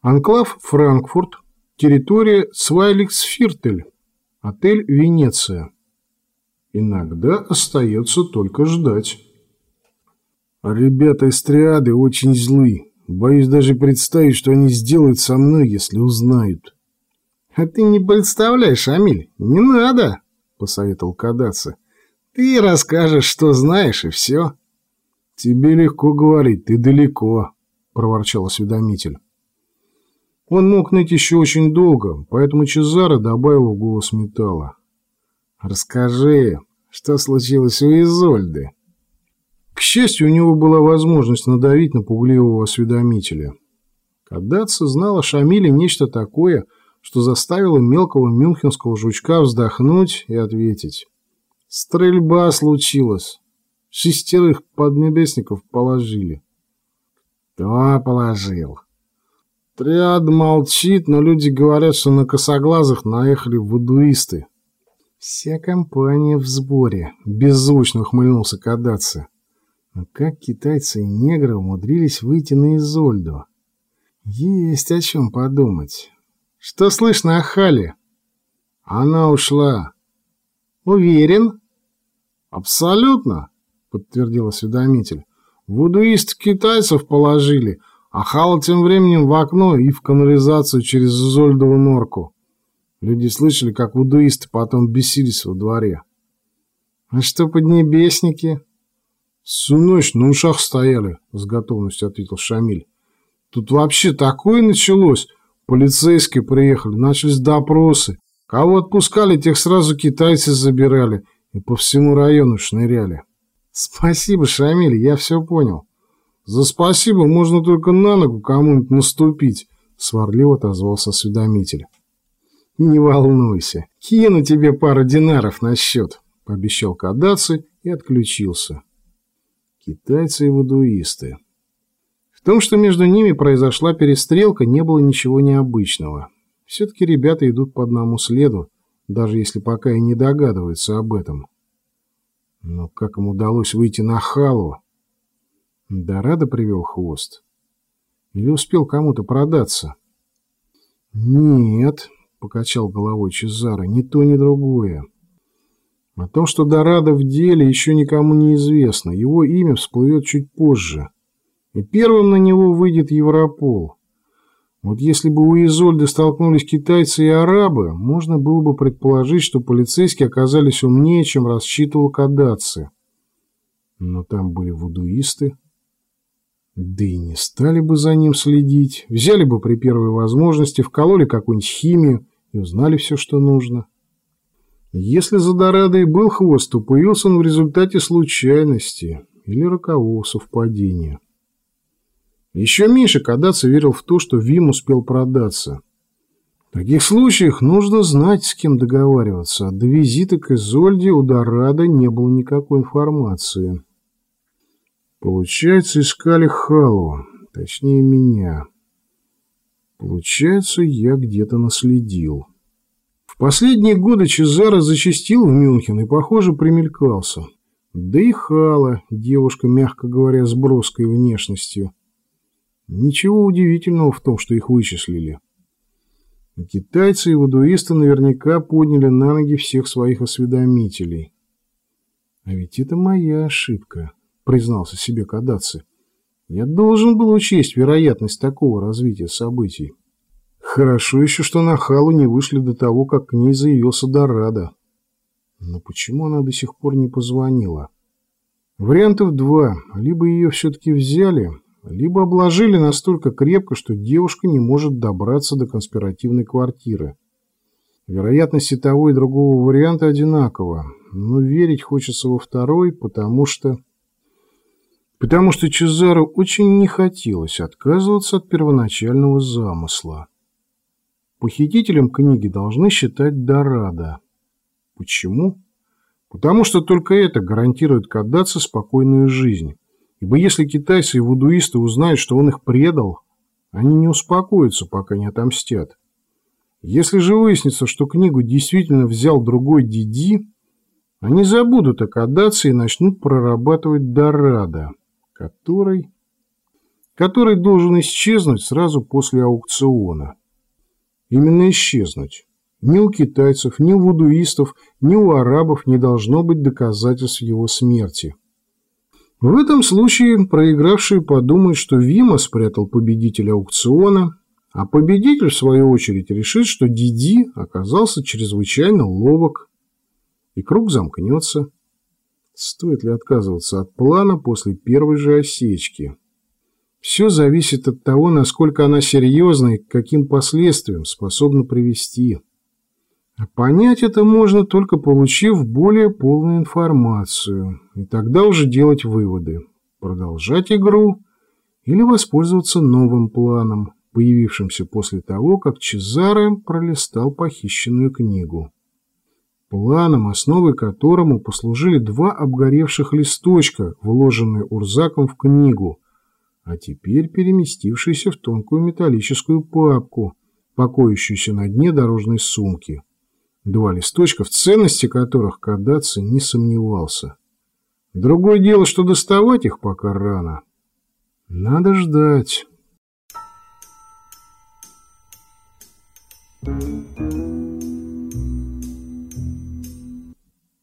Анклав Франкфурт, территория Свайликсфиртель, отель Венеция. Иногда остается только ждать. Ребята из триады очень злы. Боюсь даже представить, что они сделают со мной, если узнают. А ты не представляешь, Амиль, не надо, посоветовал Кадаться. Ты расскажешь, что знаешь, и все. Тебе легко говорить, ты далеко, проворчал осведомитель. Он мог ныть еще очень долго, поэтому Чезаро добавил в голос металла. «Расскажи, что случилось у Изольды?» К счастью, у него была возможность надавить на пугливого осведомителя. Кадаться знал о Шамиле нечто такое, что заставило мелкого мюнхенского жучка вздохнуть и ответить. «Стрельба случилась. Шестерых поднебесников положили». «Кто положил?» Триад молчит, но люди говорят, что на косоглазых наехали вудуисты. Вся компания в сборе, беззвучно ухмыльнулся Кадаци. Но как китайцы и негры умудрились выйти на Изольду? Есть о чем подумать. Что слышно о Хале? Она ушла. Уверен? Абсолютно, подтвердил осведомитель. Вудуист китайцев положили, а Хала тем временем в окно и в канализацию через Изольдову норку. Люди слышали, как вудуисты потом бесились во дворе. А что поднебесники? Всю ночь на ушах стояли, с готовностью ответил Шамиль. Тут вообще такое началось. Полицейские приехали, начались допросы. Кого отпускали, тех сразу китайцы забирали и по всему району шныряли. Спасибо, Шамиль, я все понял. «За спасибо можно только на ногу кому-нибудь наступить», — сварливо отозвался осведомитель. «Не волнуйся, кину тебе пару динаров на счет», — пообещал Кадаци и отключился. Китайцы и вудуисты. В том, что между ними произошла перестрелка, не было ничего необычного. Все-таки ребята идут по одному следу, даже если пока и не догадываются об этом. Но как им удалось выйти на Халу? Дорадо привел хвост? Или успел кому-то продаться? Нет, покачал головой Чезаро, ни то, ни другое. О том, что Дорадо в деле, еще никому не известно. Его имя всплывет чуть позже. И первым на него выйдет Европол. Вот если бы у Изольды столкнулись китайцы и арабы, можно было бы предположить, что полицейские оказались умнее, чем рассчитывал Кадаци. Но там были вудуисты. Да и не стали бы за ним следить. Взяли бы при первой возможности, вкололи какую-нибудь химию и узнали все, что нужно. Если за Дорадой был хвост, то появился он в результате случайности или рокового совпадения. Еще меньше Кадаци верил в то, что Вим успел продаться. В таких случаях нужно знать, с кем договариваться, а до визита к Изольде у Дорада не было никакой информации. Получается, искали Халу, точнее меня. Получается, я где-то наследил. В последние годы Чезаро зачастил в Мюнхен и, похоже, примелькался. Да и Хала, девушка, мягко говоря, с броской внешностью. Ничего удивительного в том, что их вычислили. Китайцы и вудуисты наверняка подняли на ноги всех своих осведомителей. А ведь это моя ошибка признался себе Кадаци. Я должен был учесть вероятность такого развития событий. Хорошо еще, что на Халу не вышли до того, как к ней заявился Дорадо. Но почему она до сих пор не позвонила? Вариантов два. Либо ее все-таки взяли, либо обложили настолько крепко, что девушка не может добраться до конспиративной квартиры. Вероятность и того, и другого варианта одинакова, но верить хочется во второй, потому что потому что Чезаро очень не хотелось отказываться от первоначального замысла. Похитителем книги должны считать Дорадо. Почему? Потому что только это гарантирует Каддаце спокойную жизнь. Ибо если китайцы и вудуисты узнают, что он их предал, они не успокоятся, пока не отомстят. Если же выяснится, что книгу действительно взял другой Диди, они забудут о Каддаце и начнут прорабатывать Дорадо который... который должен исчезнуть сразу после аукциона. Именно исчезнуть. Ни у китайцев, ни у вудуистов, ни у арабов не должно быть доказательств его смерти. В этом случае проигравшие подумают, что Вима спрятал победителя аукциона, а победитель, в свою очередь, решит, что Диди оказался чрезвычайно ловок, и круг замкнется. Стоит ли отказываться от плана после первой же осечки? Все зависит от того, насколько она серьезна и к каким последствиям способна привести. А понять это можно только получив более полную информацию, и тогда уже делать выводы, продолжать игру или воспользоваться новым планом, появившимся после того, как Чезаре пролистал похищенную книгу. Планом, основой которому послужили два обгоревших листочка, вложенные Урзаком в книгу, а теперь переместившиеся в тонкую металлическую папку, покоящуюся на дне дорожной сумки. Два листочка, в ценности которых Кадаци не сомневался. Другое дело, что доставать их пока рано. Надо ждать. Thank you.